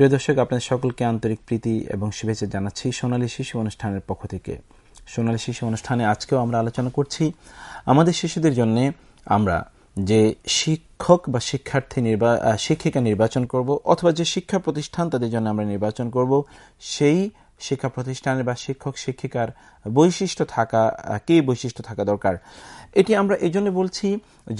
প্রিয় দর্শক, আপনাদের সকলকে আন্তরিক প্রীতি এবং শুভেচ্ছা জানাচ্ছি সোনালী শিশু অনুষ্ঠানের পক্ষ থেকে। সোনালী শিশু অনুষ্ঠানে আজকেও আমরা আলোচনা করছি আমাদের শিশুদের জন্য আমরা যে শিক্ষক বা শিক্ষার্থী নির্বা শিক্ষিকা নির্বাচন করব অথবা যে শিক্ষা প্রতিষ্ঠান তাদের জন্য আমরা নির্বাচন করব, সেই শিক্ষা প্রতিষ্ঠানের বা শিক্ষক, শিক্ষিকার বৈশিষ্ট্য থাকা কি বৈশিষ্ট্য থাকা দরকার? এটি আমরা এই জন্য বলছি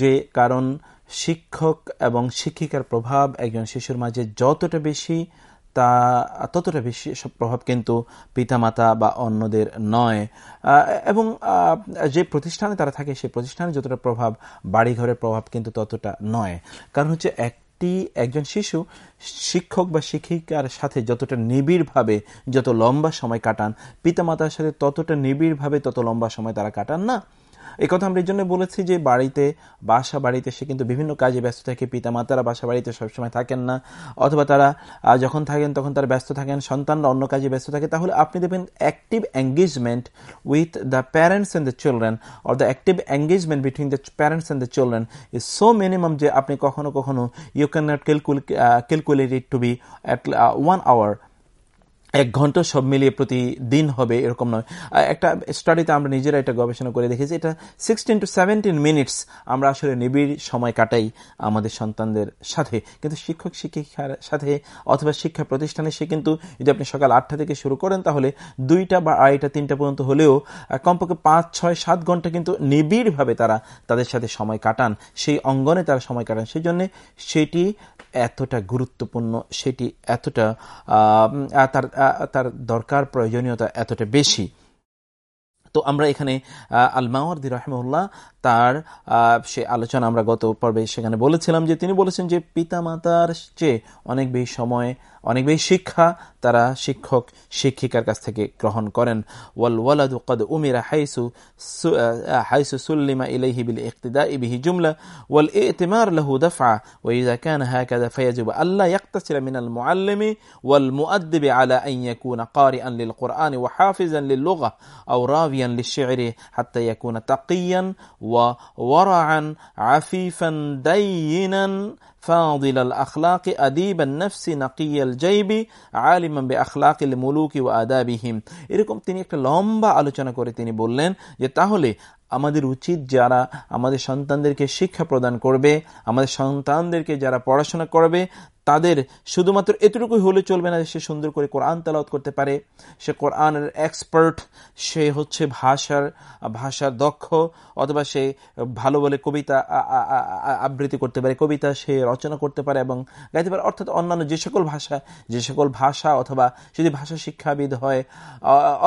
যে কারণ শিক্ষক এবং শিক্ষিকার প্রভাব একজন শিশুর মাঝে যতটা বেশি, তা ততটা বেশি প্রভাব কিন্তু পিতামাতা বা অন্যদের নয়। এবং যে প্রতিষ্ঠানে তারা থাকে, সেই প্রতিষ্ঠানে যতটা প্রভাব, বাড়িঘরের প্রভাব কিন্তু ততটা নয়। কারণ হচ্ছে এক একটি, একজন শিশু শিক্ষক বা শিক্ষিকার সাথে যতটা নিবিড়ভাবে যত লম্বা সময় কাটান, পিতামাতার সাথে ততটা নিবিড়ভাবে তত লম্বা সময় তারা কাটান না। এই কথা আমরা এই জন্য বলেছি যে বাড়িতে, বাসা বাড়িতে সে কিন্তু বিভিন্ন কাজে ব্যস্ত থাকে পিতা মাতারা বাসা বাড়িতে সবসময় থাকেন না। অথবা তারা যখন থাকেন, তখন তারা ব্যস্ত থাকেন, সন্তানরা অন্য কাজে ব্যস্ত থাকে। তাহলে আপনি দেখবেন active engagement with the parents and the children or the active engagement between the parents and the children is so minimum যে আপনি কখনো কখনো you can not calculate it to be at one hour এক ঘণ্টা সব মিলিয়ে প্রতিদিন হবে এরকম নয়। একটা স্টাডিতে আমরা নিজেরা এটা গবেষণা করে দেখেছি, এটা সিক্সটিন টু সেভেন্টিন মিনিটস আমরা আসলে নিবিড় সময় কাটাই আমাদের সন্তানদের সাথে। কিন্তু শিক্ষক শিক্ষিকার সাথে অথবা শিক্ষা প্রতিষ্ঠানে সে কিন্তু যদি আপনি সকাল আটটা থেকে শুরু করেন, তাহলে দুইটা বা আড়াইটা, তিনটা পর্যন্ত হলেও কমপক্ষে পাঁচ, ছয়, সাত ঘণ্টা কিন্তু নিবিড়ভাবে তারা তাদের সাথে সময় কাটান, সেই অঙ্গনে তারা সময় কাটান। সেই জন্যে সেটি এতটা গুরুত্বপূর্ণ, সেটি এতটা তার তার দরকার প্রয়োজনীয়তা এতটা বেশি। তো আমরা এখানে আলমাওয়ার্দি রহমউল্লাহ তার সে আলোচনা আমরা গত পর্বে সেখানে বলেছিলাম যে তিনি বলেছেন যে পিতামাতার চেয়ে অনেক বেশি সময়, অনেক বেশি শিক্ষা তারা শিক্ষক, শিক্ষিকার কাছ থেকে গ্রহণ করেন। ওয়াল ওয়ালাদু কদ উমিরা হাইসু হাইসু সুল্লিমা ইলাইহি বিল ইক্তিদা বিহি জুমলা ওয়াল ইতিমার লাহু দাফা ওয়া ইযা কানা হাকাযা ফায়াজিব আল্লা ইয়াকতাসির মিনাল মুআল্লিমি ওয়াল মুআদ্দিবি আলা আন ইয়াকুনা ক্বারিআন লিল কুরআনি ওয়া হাফিজান লিল লুগা আও রাবিয়ান লিশ শি'রি হাত্তা ইয়াকুনা তাকিয়ান وورعا عفيفا دينا فاضل الأخلاق أديب النفس نقي الجيب عالما بأخلاق الملوك وآدابهم এরকম তিনি একটা লম্বা আলোচনা করে তিনি বললেন যে তাহলে আমাদের উচিত যারা আমাদের সন্তানদেরকে শিক্ষা প্রদান করবে আমাদের সন্তানদেরকে যারা পড়াশোনা করবে তাদের শুধুমাত্র এতটুকুই হলে চলবে না সে সুন্দর করে কোরআন তালাওত করতে পারে। সে কোরআনের এক্সপার্ট সে হচ্ছে ভাষার ভাষার দক্ষ, অথবা সে ভালো বলে কবিতা আবৃত্তি করতে পারে, কবিতা সে রচনা করতে পারে এবং গাইতে পারে। অর্থাৎ অন্যান্য যে সকল ভাষা, যে সকল ভাষা অথবা যদি ভাষা শিক্ষাবিদ হয়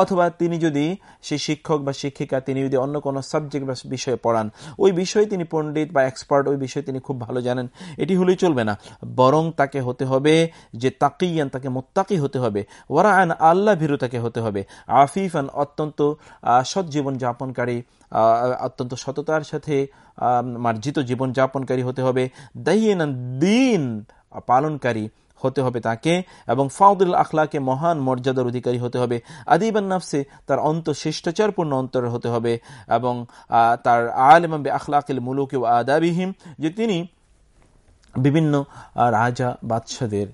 অথবা তিনি যদি সে শিক্ষক বা শিক্ষিকা, তিনি যদি অন্য কোনো সাবজেক্ট বা বিষয়ে পড়ান, ওই বিষয়ে তিনি পণ্ডিত বা এক্সপার্ট ওই বিষয়ে তিনি খুব ভালো জানেন, এটি হলেই চলবে না। বরং তাকে হতে হবে যে তাকিয়ান, তাকে মোত্তাকি হতে হবে। ওরায়ন আল্লাহ ভীরু তাকে হতে হবে। আফিফান অত্যন্ত সৎ জীবন যাপনকারী অত্যন্ত সততার সাথে মার্জিত জীবন যাপনকারী হতে হবে। দাইয়েন দিন পালনকারী হতে হবে তাকে এবং ফাউদুল আখলাকে মহান মর্যাদার অধিকারী হতে হবে। আদিবান নাফসে তার অন্ত শিষ্টাচারপূর্ণ অন্তর হতে হবে এবং তার আলম আখলাকিল মুলুক আদাবিহীম, যে তিনি বিভিন্ন রাজা, বাদশাদের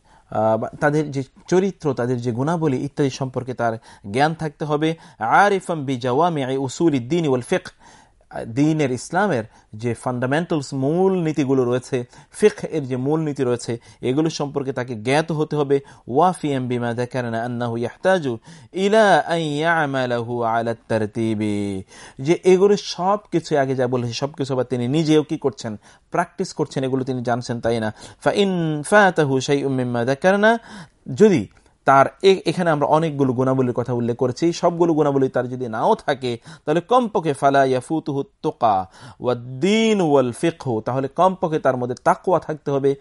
তাদের যে চরিত্র, তাদের যে গুণাবলী ইত্যাদি সম্পর্কে তার জ্ঞান থাকতে হবে। আর ইফম বি জাওয়ামি উসুল ইদ্দিন ওয়াল ফিক দিনের ইসলামের যে ফান্ডামেন্টালস মূল নীতিগুলো রয়েছে ফিক এর যে মূল নীতি রয়েছে, এগুলো সম্পর্কে তাকে জ্ঞাত হতে হবে। ওয়াফি এম বিমা দেখানা আন্নাহু ইয়াহতাজু ইলা আইয়ামালাহু আলা তারতিবি। যে এগুলো সব কিছু আগে যা বলেছে সব কিছু আবার তিনি নিজেও কি করছেন? প্র্যাকটিস করছেন, এগুলো তিনি জানছেন, তাই না? ফা ইন ফাতাহু শাইউম মিম্মা দেখানা যদি তার এখানে আমরা অনেকগুলো গুণাবলীর কথা উল্লেখ করেছি। সবগুলো গুণাবলী তার যদি নাও থাকে, তাহলে কমপক্ষে ফালা ইয়াফুতুহু তোকা দিন ওয়াল ফিকহু, তাহলে কমপক্ষে তার মধ্যে তাকুয়া থাকতে হবে,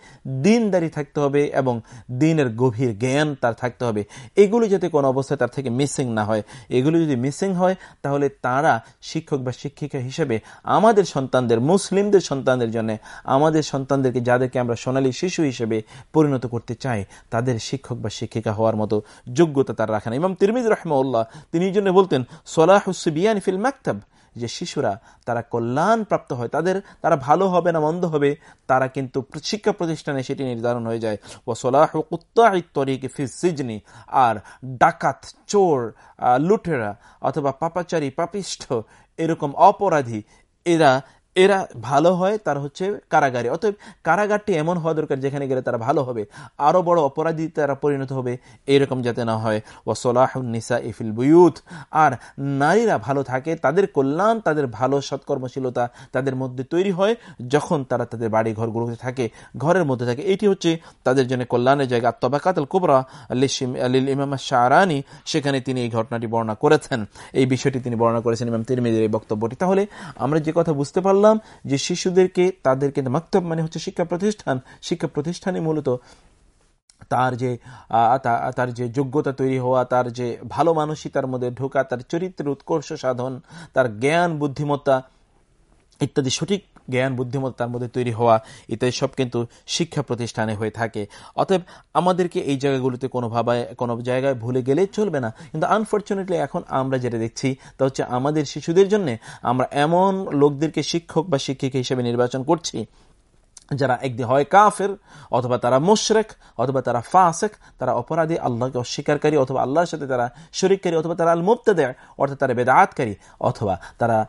দিনদারি থাকতে হবে এবং দিনের গভীর জ্ঞান তার থাকতে হবে। এগুলো যাতে কোনো অবস্থায় তার থেকে মিসিং না হয়। এগুলো যদি মিসিং হয়, তাহলে তারা শিক্ষক বা শিক্ষিকা হিসেবে আমাদের সন্তানদের, মুসলিমদের সন্তানদের জন্য, আমাদের সন্তানদেরকে যাদেরকে আমরা সোনালী শিশু হিসেবে পরিণত করতে চাই, তাদের শিক্ষক বা শিক্ষিকা হওয়ার মতো যোগ্যতা তার রাখেন ইমাম তিরমিজ রহমউল্লাহ তিনি এই জন্য বলতেন সোলাহুসবিয়ান ফিল মাকতাব যে শিশুরা তারা কল্যাণ প্রাপ্ত হয়, তাদের তারা ভালো হবে না মন্দ হবে, তারা কিন্তু শিক্ষা প্রতিষ্ঠানে সেটি নির্ধারণ হয়ে যায়। ও সোলাহ তরিকে ফিজিজনি আর ডাকাত, চোর লুটেরা অথবা পাপাচারী, পাপিষ্ঠ এরকম অপরাধী এরা এরা ভালো হয়, তার হচ্ছে কারাগারে। অতএব কারাগারটি এমন হওয়া দরকার যেখানে গেলে তারা ভালো হবে। আরও বড় অপরাধী তারা পরিণত হবে, এরকম যাতে না হয়। ওসলাহনিসা ইফিল বুয়ুথ আর নারীরা ভালো থাকে, তাদের কল্যাণ, তাদের ভালো সৎকর্মশীলতা তাদের মধ্যে তৈরি হয় যখন তারা তাদের বাড়ি ঘরগুলোতে থাকে, ঘরের মধ্যে থাকে। এটি হচ্ছে তাদের জন্য কল্যাণের জায়গা। তবাকাতল কুবরা আলিল ইমাম শাহরানি, সেখানে তিনি এই ঘটনাটি বর্ণনা করেছেন। এই বিষয়টি তিনি বর্ণনা করেছেন ইমাম তিরমিদের এই বক্তব্যটি। তাহলে আমরা যে কথা বুঝতে পারলাম বললাম যে শিশুদেরকে, তাদেরকে মাক্তব মানে হচ্ছে শিক্ষা প্রতিষ্ঠান, শিক্ষা প্রতিষ্ঠানে মূলত তার যে তার যে যোগ্যতা তৈরি হওয়া, তার যে ভালো মানুষই তার মধ্যে ঢোকা, তার চরিত্রের উৎকর্ষ সাধন, তার জ্ঞান, বুদ্ধিমত্তা ইত্যাদি সঠিক জ্ঞান, বুদ্ধিমত্তা তার মধ্যে তৈরি হওয়া, ইত্যাদি সব কিন্তু শিক্ষা প্রতিষ্ঠানে হয়ে থাকে। অতএব আমাদেরকে এই জায়গাগুলোতে কোনোভাবে কোনো জায়গায় ভুলে গেলে চলবে না। কিন্তু আনফর্চুনেটলি এখন আমরা যেটা দেখছি, তা হচ্ছে আমাদের শিশুদের জন্য আমরা এমন লোকদেরকে শিক্ষক বা শিক্ষিকা হিসেবে নির্বাচন করছি, যারা একদিন হয় কাফের, অথবা তারা মুশরেক, অথবা তারা ফাসেক, তারা অপরাধী, আল্লাহকে অস্বীকারী, অথবা আল্লাহর সাথে তারা শরিককারী, অথবা তারা আল দেয় অর্থাৎ তারা বেদাতকারী, অথবা তারা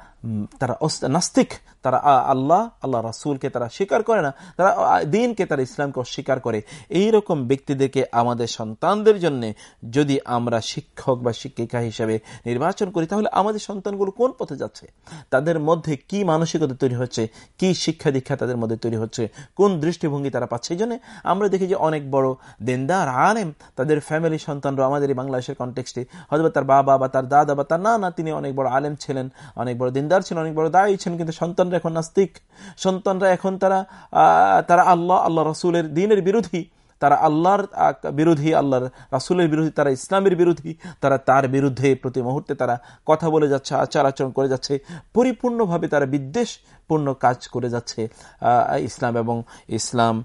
তারা নাস্তিক। তারা আল্লাহ আল্লাহ রাসুলকে তারা স্বীকার করে না। তারা দিনকে তারা ইসলামকে অস্বীকার করে। এই রকম ব্যক্তিদেরকে আমাদের সন্তানদের জন্য যদি আমরা শিক্ষক বা শিক্ষিকা হিসেবে নির্বাচন করি, তাহলে আমাদের সন্তানগুলো কোন পথে যাচ্ছে? তাদের মধ্যে কি মানসিকতা তৈরি হচ্ছে? কি শিক্ষা দীক্ষা তাদের মধ্যে তৈরি হচ্ছে? কোন দৃষ্টিভঙ্গি তারা পাচ্ছে? এই জন্য আমরা দেখি যে অনেক বড় দেনদার, আলেম, তাদের ফ্যামিলি সন্তানরা আমাদের এই বাংলাদেশের কন্টেক্সটে হয়তো তার বাবা বা তার দাদা বা তার না না তিনি অনেক বড় আলেম ছিলেন, অনেক বড় দিনদার ছিলেন, অনেক বড় দায়ী ছিলেন, কিন্তু সন্তানরা এখন নাস্তিক। সন্তানরা এখন তারা তারা আল্লাহ আল্লাহ রসুলের দিনের বিরোধী। তারা আল্লাহর বিরোধী, আল্লাহর রাসুলের বিরোধী, তারা ইসলামের বিরোধী। তারা তার বিরুদ্ধে প্রতি মুহূর্তে তারা কথা বলে যাচ্ছে, আচার আচরণ করে যাচ্ছে। পরিপূর্ণভাবে তারা বিদ্বেষ পূর্ণ কাজ করে যাচ্ছে ইসলাম এবং ইসলাম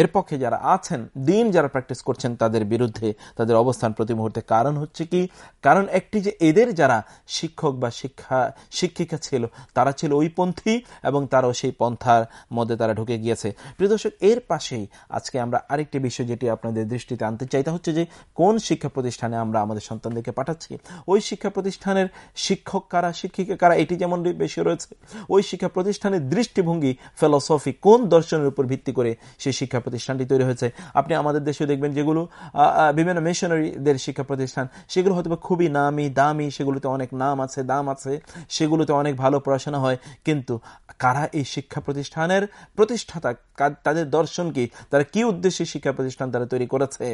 এর পক্ষে যারা আছেন, দিন যারা প্র্যাকটিস করছেন তাদের বিরুদ্ধে তাদের অবস্থান প্রতি মুহূর্তে কারণ হচ্ছে কি? কারণ একটি যে এদের যারা শিক্ষক বা শিক্ষা, শিক্ষিকা ছিল, তারা ছিল ওই পন্থী এবং তারাও সেই পন্থার মধ্যে তারা ঢুকে গিয়েছে। প্রিয় দর্শক, এর পাশেই আজকে আমরা আরেকটি বিষয় যেটি আপনাদের দৃষ্টিতে আনতে চাই, তা হচ্ছে যে কোন শিক্ষা প্রতিষ্ঠানে আমরা আমাদের সন্তানদেরকে পাঠাচ্ছি? ওই শিক্ষা প্রতিষ্ঠানের শিক্ষক কারা, শিক্ষিকা কারা, এটি যেমন বেশি রয়েছে, ওই শিক্ষা প্রতিষ্ঠান প্রতিষ্ঠানের দৃষ্টিভঙ্গি ফিলসফি কোন দর্শনের উপর ভিত্তি করে সেই শিক্ষা প্রতিষ্ঠানটি তৈরি হয়েছে? আপনি আমাদের দেশে দেখবেন যেগুলো বিভিন্ন মিশনারিদের শিক্ষা প্রতিষ্ঠান, সেগুলো হয়তো খুবই নামি দামি, সেগুলোতে অনেক নাম আছে, দাম আছে, সেগুলোতে অনেক ভালো পড়াশোনা হয়, কিন্তু কারা এই শিক্ষা প্রতিষ্ঠানের প্রতিষ্ঠাতা? তাদের দর্শন কি? তারা কি উদ্দেশ্যে শিক্ষা প্রতিষ্ঠান তারা তৈরি করেছে?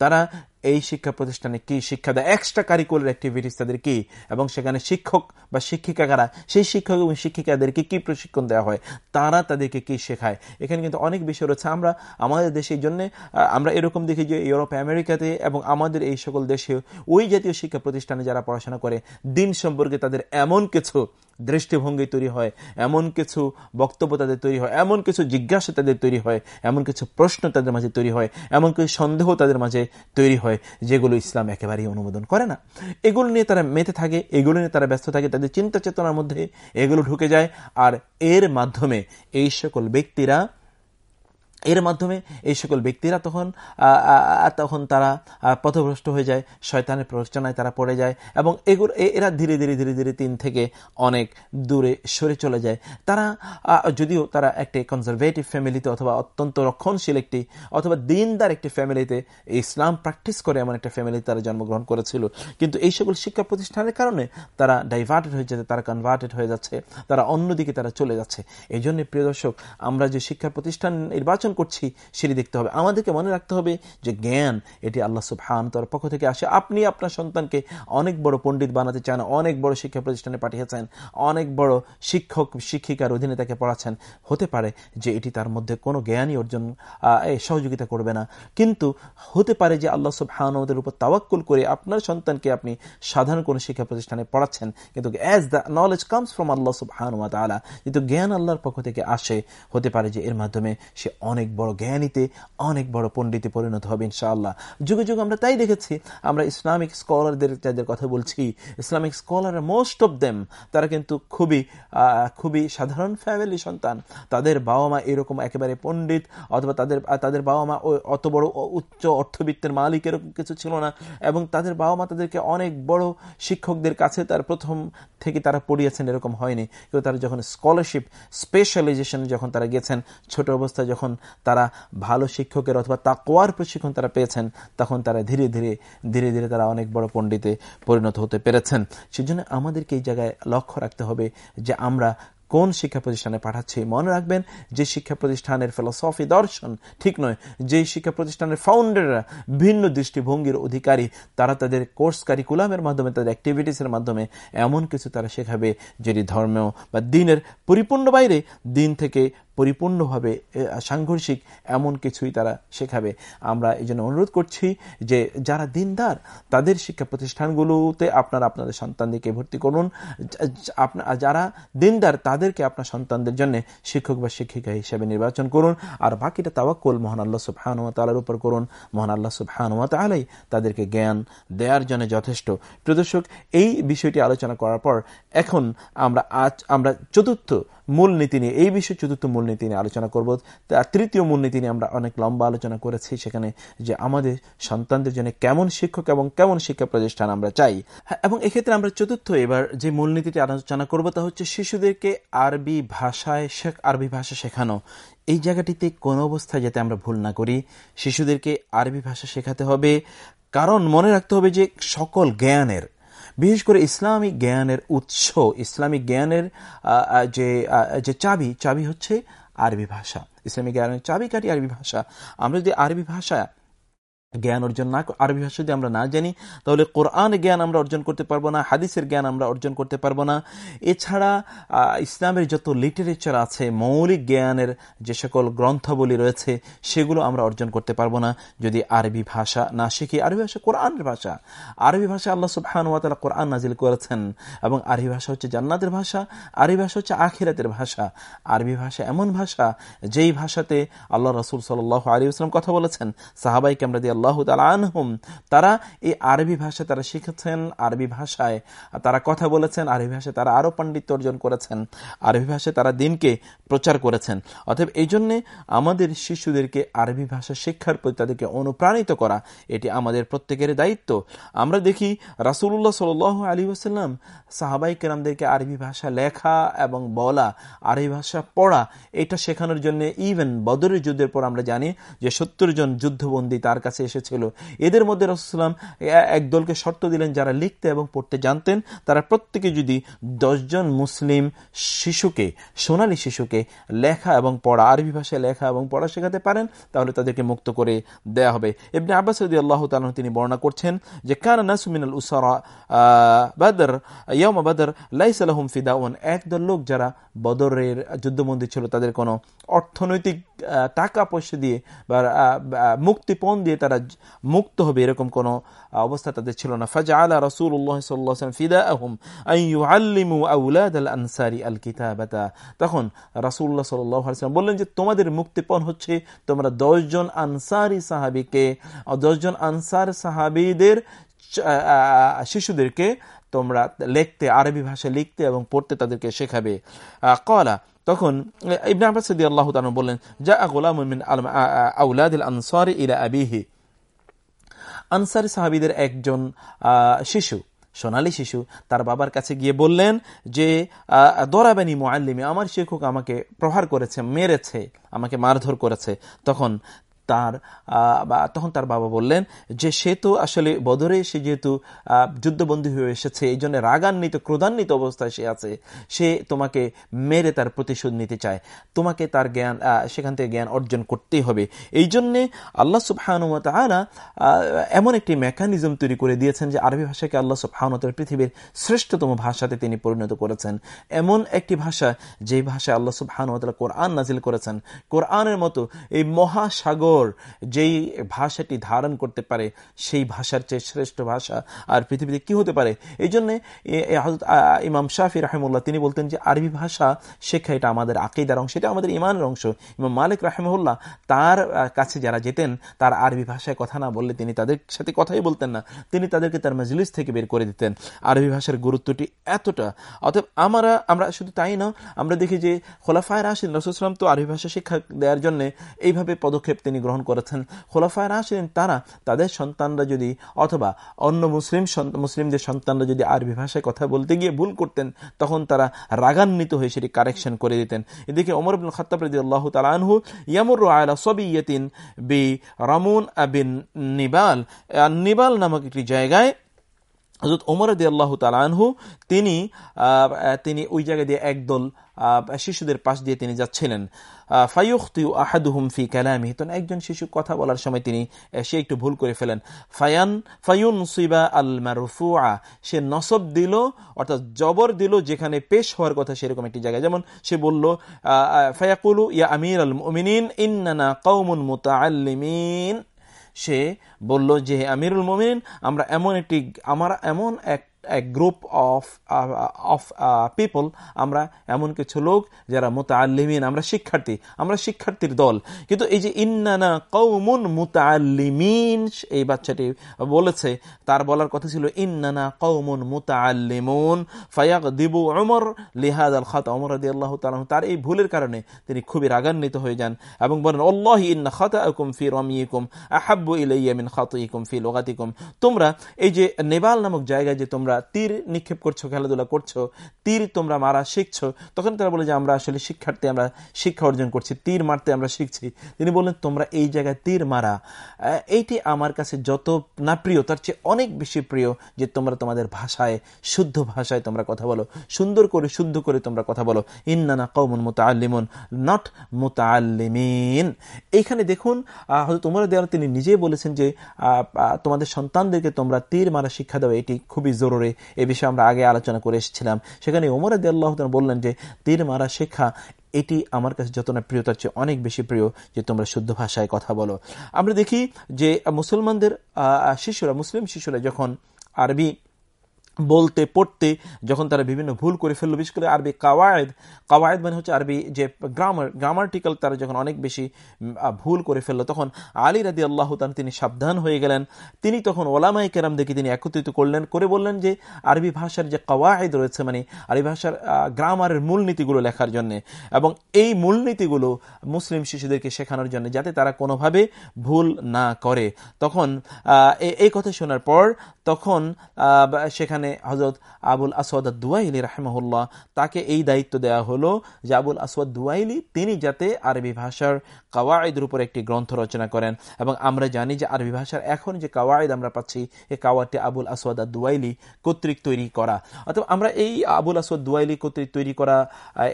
তারা এই শিক্ষা প্রতিষ্ঠানে কি শিক্ষা দেয়? এক্সট্রা কারিকুলার অ্যাক্টিভিটিস তাদের কি? এবং সেখানে শিক্ষক বা শিক্ষিকারা সেই শিক্ষক এবং শিক্ষিকাদেরকে কি প্রশিক্ষণ দেওয়া হয়? তারা তাদেরকে কি শেখায়? এখানে কিন্তু অনেক বিষয় রয়েছে। আমরা আমাদের দেশের জন্য আমরা এরকম দেখি যে ইউরোপ আমেরিকাতে এবং আমাদের এই সকল দেশে ওই জাতীয় শিক্ষা প্রতিষ্ঠানে যারা পড়াশোনা করে, দিন সম্পর্কে তাদের এমন কিছু দৃষ্টিভঙ্গি তৈরি হয়, এমন কিছু বক্তব্য তাদের তৈরি হয়, এমন কিছু জিজ্ঞাসা তাদের তৈরি হয়, এমন কিছু প্রশ্ন তাদের মাঝে তৈরি হয়, এমন কিছু সন্দেহ তাদের মাঝে তৈরি হয়, যেগুলো ইসলাম একেবারেই অনুমোদন করে না। এগুলো নিয়ে তারা মেতে থাকে, এগুলো নিয়ে তারা ব্যস্ত থাকে, তাদের চিন্তা চেতনার মধ্যে এগুলো ঢুকে যায়। আর এর মাধ্যমে এই সকল ব্যক্তিরা এর মাধ্যমে এই সকল ব্যক্তিরা তখন তখন তারা পথভ্রষ্ট হয়ে যায়, শয়তানের প্ররোচনায় তারা পড়ে যায় এবং এগুলো এরা ধীরে ধীরে ধীরে ধীরে তিন থেকে অনেক দূরে সরে চলে যায়। তারা যদিও তারা একটি কনজারভেটিভ ফ্যামিলিতে অথবা অত্যন্ত রক্ষণশীল একটি, অথবা দিনদার একটি ফ্যামিলিতে ইসলাম প্র্যাকটিস করে এমন একটা ফ্যামিলিতে তারা জন্মগ্রহণ করেছিল। কিন্তু এই সকল শিক্ষা প্রতিষ্ঠানের কারণে তারা ডাইভার্টেড হয়ে যাচ্ছে, তারা কনভার্টেড হয়ে যাচ্ছে, তারা অন্যদিকে তারা চলে যাচ্ছে। এই জন্য প্রিয় দর্শক, আমরা যে শিক্ষা প্রতিষ্ঠান নির্বাচন নির্বাচন করছি, সেটি দেখতে হবে। আমাদেরকে মনে রাখতে হবে যে জ্ঞান, এটি আল্লাহ সুবহান তার পক্ষ থেকে আসে। আপনি আপনার সন্তানকে অনেক বড় পণ্ডিত বানাতে চান, অনেক বড় শিক্ষা প্রতিষ্ঠানে পাঠিয়েছেন, অনেক বড় শিক্ষক, শিক্ষিকার অধীনে তাকে পড়াচ্ছেন। হতে পারে যে এটি তার মধ্যে কোনো জ্ঞানই অর্জন সহযোগিতা করবে না। কিন্তু হতে পারে যে আল্লাহ সুবহানদের উপর তাওয়াক্কুল করে আপনার সন্তানকে আপনি সাধারণ কোনো শিক্ষা প্রতিষ্ঠানে পড়াচ্ছেন। কিন্তু as the knowledge comes from Allah সুবহান তালা কিন্তু জ্ঞান আল্লাহর পক্ষ থেকে আসে, হতে পারে যে এর মাধ্যমে সে অনেক বড় জ্ঞানীতে, অনেক বড় পণ্ডিতে পরিণত হবে ইনশাআল্লাহ। যুগে যুগে আমরা তাই দেখেছি, আমরা ইসলামিক স্কলারদের, যাদের কথা বলছি, Islamic scholar most of them তারা কিন্তু খুবই খুবই সাধারণ ফ্যামিলি সন্তান। তাদের বাবা মা এরকম একেবারে পণ্ডিত, অথবা তাদের তাদের বাবা মা অত বড় উচ্চ অর্থবিত্তের মালিক এরকম কিছু ছিল না, এবং তাদের বাবা মা তাদেরকে অনেক বড় শিক্ষকদের কাছে তার প্রথম থেকে তারা পড়িয়েছেন এরকম হয়নি। কিন্তু তারা যখন স্কলারশিপ স্পেশালাইজেশন যখন তারা গেছেন, ছোট অবস্থায় যখন তারা ভালো শিক্ষকের অথবা তাকোয়ার প্রশিক্ষণ তারা পেয়েছেন, তখন তারা ধীরে ধীরে ধীরে ধীরে তারা অনেক বড় পণ্ডিতে পরিণত হতে পেরেছেন। সেজন্য আমাদেরকে এই জায়গায় লক্ষ্য রাখতে হবে যে আমরা কোন শিক্ষা প্রতিষ্ঠানে পাঠাচ্ছি, মনে রাখবেন, যে শিক্ষা প্রতিষ্ঠানের ফিলোসফি দর্শন ঠিক নয়, যে শিক্ষা প্রতিষ্ঠানের ফাউন্ডাররা ভিন্ন দৃষ্টিভঙ্গির অধিকারী, তারা তাদের কোর্স কারিকুলামের মাধ্যমে, তাদের অ্যাক্টিভিটিসের মাধ্যমে এমন কিছু তারা শেখাবে যেটি ধর্মেও বা দিনের পরিপূর্ণ বাইরে, দিন থেকে পরিপূর্ণভাবে সাংঘর্ষিক এমন কিছুই তারা শেখাবে। আমরা এই জন্য অনুরোধ করছি যে যারা দিনদার, তাদের শিক্ষা প্রতিষ্ঠানগুলোতে আপনারা আপনাদের সন্তানদেরকে ভর্তি করুন। যারা দিনদার তাদেরকে আপনার সন্তানদের জন্য শিক্ষক বা শিক্ষিকা হিসেবে নির্বাচন করুন। আর বাকিটা তাওয়াক্কুল, মহান আল্লাহ সুবহানুয়া তালার উপর করুন। মহান আল্লাহ সুবহানুয়া তালাই তাদেরকে জ্ঞান দেওয়ার জন্য যথেষ্ট। প্রদর্শক এই বিষয়টি আলোচনা করার পর এখন আমরা আজ, আমরা চতুর্থ মূলনীতি নিয়ে এই বিষয়ে চতুর্থ মূলনীতি নিয়ে আলোচনা করব। তৃতীয় মূলনীতি নিয়ে আমরা অনেক লম্বা আলোচনা করেছি সেখানে যে আমাদের সন্তানদের জন্য কেমন শিক্ষক এবং কেমন শিক্ষা প্রতিষ্ঠান আমরা চাই। হ্যাঁ, এবং এক্ষেত্রে আমরা চতুর্থ এবার যে মূলনীতিটি আলোচনা করব তা হচ্ছে শিশুদেরকে আরবি ভাষায় শেখ আরবি ভাষা শেখানো। এই জায়গাটিতে কোন অবস্থায় যাতে আমরা ভুল না করি শিশুদেরকে আরবি ভাষা শেখাতে হবে। কারণ মনে রাখতে হবে যে সকল জ্ঞানের বিশেষ করে ইসলামিক জ্ঞানের উৎস, ইসলামিক জ্ঞানের যে যে চাবি চাবি হচ্ছে আরবি ভাষা। ইসলামিক জ্ঞানের চাবিকাঠি আরবি ভাষা। আমরা যদি আরবি ভাষা জ্ঞান অর্জন না আরবি ভাষা যদি আমরা না জানি, তাহলে কোরআন জ্ঞান আমরা অর্জন করতে পারব না, হাদিসের জ্ঞান আমরা অর্জন করতে পারব না। এছাড়া ইসলামের যত লিটারেচার আছে, মৌলিক জ্ঞানের যে সকল গ্রন্থাবলী রয়েছে, সেগুলো আমরা অর্জন করতে পারব না যদি আরবি ভাষা না শিখি। আরবি ভাষা কোরআনের ভাষা। আরবি ভাষা আল্লাহ সুবাহানুয়াতালা কোরআন নাজিল করেছেন এবং আরবি ভাষা হচ্ছে জান্নাতের ভাষা, আরবি ভাষা হচ্ছে আখিরাতের ভাষা। আরবি ভাষা এমন ভাষা, যেই ভাষাতে আল্লাহ রসুল সাল আলী আসলাম কথা বলেছেন। সাহাবাইকে আমরা দিয়ে আনহুম, তারা এই আরবি ভাষা তারা শিখেছেন আরবি ভাষায়। তারা কথা বলেছেন, আরবি ভাষায় তারা আরও পাণ্ডিত্য অর্জন করেছেন, আরবি ভাষায় তারা দিনকে প্রচার করেছেন। অতএব এই জন্যে আমাদের শিশুদেরকে আরবি ভাষা শিক্ষার প্রতি তাদেরকে অনুপ্রাণিত করা, এটি আমাদের প্রত্যেকের দায়িত্ব। আমরা দেখি রাসুল্লাহ সাল আলী আসাল্লাম সাহাবাই কেরামদেরকে আরবি ভাষা লেখা এবং বলা, আরবি ভাষা পড়া, এটা শেখানোর জন্য ইভেন বদরের যুদ্ধের পর আমরা জানি যে সত্তর জন যুদ্ধবন্দী তার কাছে এসেছিল। এদের মধ্যে রসুলাম একদলকে শর্ত দিলেন যারা লিখতে এবং পড়তে জানতেন, তারা প্রত্যেকে যদি দশজন মুসলিম শিশুকে, সোনালী শিশুকে লেখা এবং পড়া, আরবি ভাষায় লেখা এবং পড়া শেখাতে পারেন, তাহলে তাদেরকে মুক্ত করে দেয়া হবে। এমনি আব্বাস রদি আল্লাহ তালন তিনি বর্ণনা করছেন যে, কান নাসুমিনাল উসারা বাদর ইয়মা বাদর লাইস আলহম ফিদাউন। একদল লোক যারা বদরের যুদ্ধবন্দী ছিল, তাদের কোনো অর্থনৈতিক টাকা পয়সা দিয়ে বা, মুক্তিপণ দিয়ে তারা মুক্ত হবে, এরকম কোনো অবস্থা তাদের ছিল না। ফাজা আলা রসুল্লাহ সাল্লাম ফিদা আহম আল্লিমু আউলাদ আল আনসারি আল কিতাবাতা তখন রাসুল্লাহ বললেন যে, তোমাদের মুক্তিপণ হচ্ছে তোমরা দশজন আনসারি সাহাবিকে দশজন আনসার সাহাবিদের শিশুদেরকে তোমরা লিখতে, আরবি ভাষা লিখতে এবং পড়তে তাদেরকে শেখাবে। কলা তখন ইবনে আব্বাস সদি আল্লাহ বললেন যা গোলাম আউলাদ আনসারি ইলা আবিহি। আনসারি সাহাবিদের একজন শিশু, সোনালী শিশু, তার বাবার কাছে গিয়ে বললেন যে দরাবেনি মোয়াল্লিমি আমার শিক্ষক আমাকে প্রহার করেছে, মেরেছে, আমাকে মারধর করেছে। তখন তার তখন তার বাবা বললেন যে সে তো আসলে বদরে সে যেহেতু যুদ্ধবন্দী হয়ে এসেছে, এই জন্য রাগান্বিত, ক্রোধান্বিত অবস্থায় সে আছে, সে তোমাকে মেরে তার প্রতিশোধ নিতে চায়। তোমাকে তার জ্ঞান সেখান থেকে জ্ঞান অর্জন করতেই হবে। এই জন্যে আল্লাহ সুবহানুমত আলা এমন একটি মেকানিজম তৈরি করে দিয়েছেন যে আরবি ভাষাকে আল্লাহ সুবহানুতের পৃথিবীর শ্রেষ্ঠতম ভাষাতে তিনি পরিণত করেছেন। এমন একটি ভাষা যে ভাষায় আল্লাহ সুবহানুমতাল কোরআন নাজিল করেছেন। কোরআনের মতো এই মহাসাগর যেই ভাষাটি ধারণ করতে পারে, সেই ভাষার চেয়ে শ্রেষ্ঠ ভাষা আর পৃথিবীতে কি হতে পারে? এই জন্যে ইমাম শাফি রাহেমুল্লাহ তিনি বলতেন যে, আরবি ভাষা শেখা এটা আমাদের আকিদার অংশ, এটা আমাদের ইমানের অংশ। ইমাম মালিক রাহেমুল্লাহ তার কাছে যারা যেতেন, তার আরবি ভাষায় কথা না বললে তিনি তাদের সাথে কথাই বলতেন না। তিনি তাদেরকে তার মজলিস থেকে বের করে দিতেন। আরবি ভাষার গুরুত্বটি এতটা, অতএব আমরা আমরা শুধু তাই না আমরা দেখি যে খোলাফায় রাশিদ রসুলাম তো আরবি ভাষা শিক্ষা দেওয়ার জন্য এইভাবে পদক্ষেপ তিনি গ্রহণ করেছেন। খোলাফায় রাশিদিন তারা তাদের সন্তানরা যদি অথবা অন্য মুসলিম মুসলিমদের সন্তানরা যদি আরবি ভাষায় কথা বলতে গিয়ে ভুল করতেন, তখন তারা রাগান্বিত হয়ে সেটি কারেকশন করে দিতেন। এদিকে অমর আব্দুল খত্তাব রদি আল্লাহ তালানহু ইয়ামুর আয়লা সবিয়তিন বি রামুন আবিন নিবাল। নিবাল নামক একটি জায়গায় হজরত ওমর দি আল্লাহ তালানহু তিনি তিনি ওই জায়গা দিয়ে একদল শিশুদের পাশ দিয়ে তিনি যাচ্ছিলেন। একজন শিশু কথা বলার সময় তিনি সে একটু ভুল করে ফেলেন। ফায়ান ফায়ুন আল সে নসব দিল, অর্থাৎ জবর দিল, যেখানে পেশ হওয়ার কথা সেরকম একটি জায়গায়। যেমন সে বলল ফায়াকুলু ইয়া আমির আল মুমিনিন, ইন্নানা কওমুন মুতাআল্লিমিন। সে বলল যে আমিরুল মমিন আমরা এমন একটি আমার এমন এক এক গ্রুপ অফ অফ পিপল আমরা এমন কিছু লোক যারা মোতাল্লিমিন আমরা শিক্ষার্থী, আমরা শিক্ষার্থীর দল। কিন্তু এই যে ইন্নানা কৌমুন মুতাল্লিমিন এই বাচ্চাটি বলেছে, তার বলার কথা ছিল ইন্নানা কৌমুন মুতাল্লিমুন ফায়াক দিবু অমর লিহাদ আল খাত। অমর আদি আল্লাহ তালাহ তার এই ভুলের কারণে তিনি খুবই রাগান্বিত হয়ে যান এবং বলেন অল্লাহ ইন্না খাতা আকুম ফি আহাব্বু ইলাইয়া মিন খাতুইকুম ফি লোগাতিকুম। তোমরা এই যে নেবাল নামক জায়গায় যে তোমরা তীর নিক্ষেপ করছ, খেলাধুলা করছ, তীর তোমরা মারা শিখছো, তখন তারা বলে যে আমরা আসলে শিক্ষার্থী, আমরা শিক্ষা অর্জন করছি, তীর মারতে আমরা শিখছি। তিনি বললেন, তোমরা এই জায়গায় তীর মারা। এইটি আমার কাছে যত না প্রিয়, তার চেয়ে অনেক বেশি প্রিয় যে তোমরা তোমাদের ভাষায়, শুদ্ধ ভাষায় তোমরা কথা বলো। সুন্দর করে, শুদ্ধ করে তোমরা কথা বলো। ইন্নানা কৌমন মোতাল্লিমন নট মোতা মোতাল্লিমিন এইখানে দেখুন হয়তো তোমরা দেওয়ার তিনি নিজেই বলেছেন যে তোমাদের সন্তানদেরকে তোমরা তীর মারা শিক্ষা দেওয়া এটি খুবই জরুরি। এ বিষয়ে আমরা আগে আলোচনা করে এসেছিলাম। সেখানে ওমর আল্লাহ বললেন যে, তীর মারা শিক্ষা এটি আমার কাছে যত না প্রিয়, তার চেয়ে অনেক বেশি প্রিয় যে তোমরা শুদ্ধ ভাষায় কথা বলো। আমরা দেখি যে মুসলমানদের শিশুরা, মুসলিম শিশুরা যখন আরবি বলতে, পড়তে, যখন তারা বিভিন্ন ভুল করে ফেলল, বিশেষ করে আরবি কাওয়ায়দ কাওয়ায়দ মানে হচ্ছে আরবি যে গ্রামার গ্রামার্টিক্যাল তারা যখন অনেক বেশি ভুল করে ফেলল, তখন আলী রাদি আল্লাহ তান তিনি সাবধান হয়ে গেলেন। তিনি তখন ওলামাই কেরাম দেখে তিনি একত্রিত করলেন, করে বললেন যে আরবি ভাষার যে কাওয়ায়দ রয়েছে মানে আরবি ভাষার গ্রামারের মূলনীতিগুলো লেখার জন্য এবং এই মূলনীতিগুলো মুসলিম শিশুদেরকে শেখানোর জন্য, যাতে তারা কোনোভাবে ভুল না করে। তখন এই কথা শোনার পর তখন সেখানে হজরত আবুল আসওয়াদ দুয়াইলি রাহমাহুল্লাহ তাকে এই দায়িত্ব দেওয়া হলো যে আবুল আসওয়াদ দুয়াইলি তিনি যাতে আরবি ভাষার কাওয়ায়দের উপর একটি গ্রন্থ রচনা করেন। এবং আমরা জানি যে আরবি ভাষার এখন যে কাওয়ায়দ আমরা পাচ্ছি এই কাওয়ারটি আবুল আসওয়াদ দুয়াইলি কর্তৃক তৈরি করা। অথবা আমরা এই আবুল আসওয়াদ দুয়াইলি কর্তৃক তৈরি করা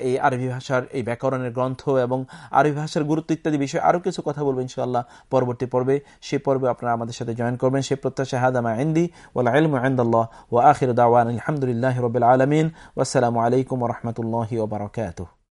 এই আরবি ভাষার এই ব্যাকরণের গ্রন্থ এবং আরবি ভাষার গুরুত্ব ইত্যাদি বিষয়ে আরও কিছু কথা বলব ইনশাআল্লাহ পরবর্তী পর্বে। সে পর্বে আপনারা আমাদের সাথে জয়েন করবেন। সে প্রত্যাশা হাদামা আইন্দি والعلم عند الله وآخر دعوانا الحمد لله رب العالمين والسلام عليكم ورحمة الله وبركاته.